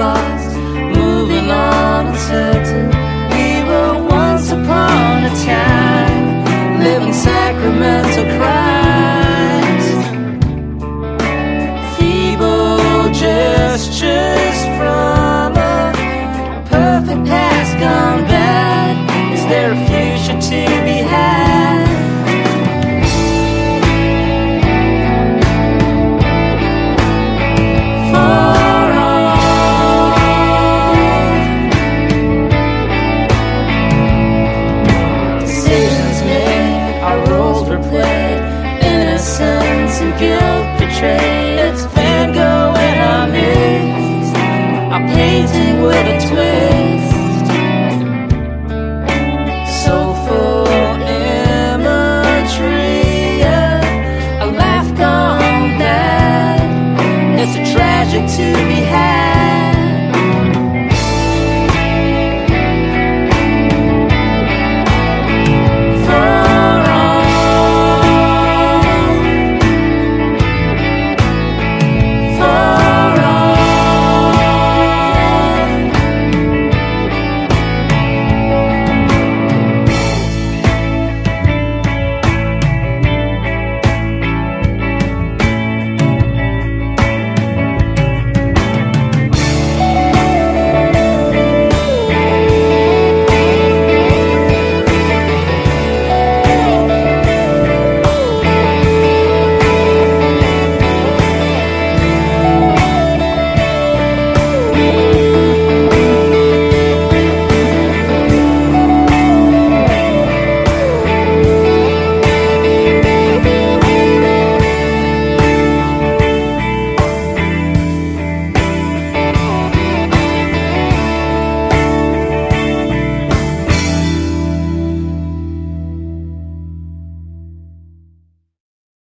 lost, moving on uncertain. We were once upon a time, living Sacramento.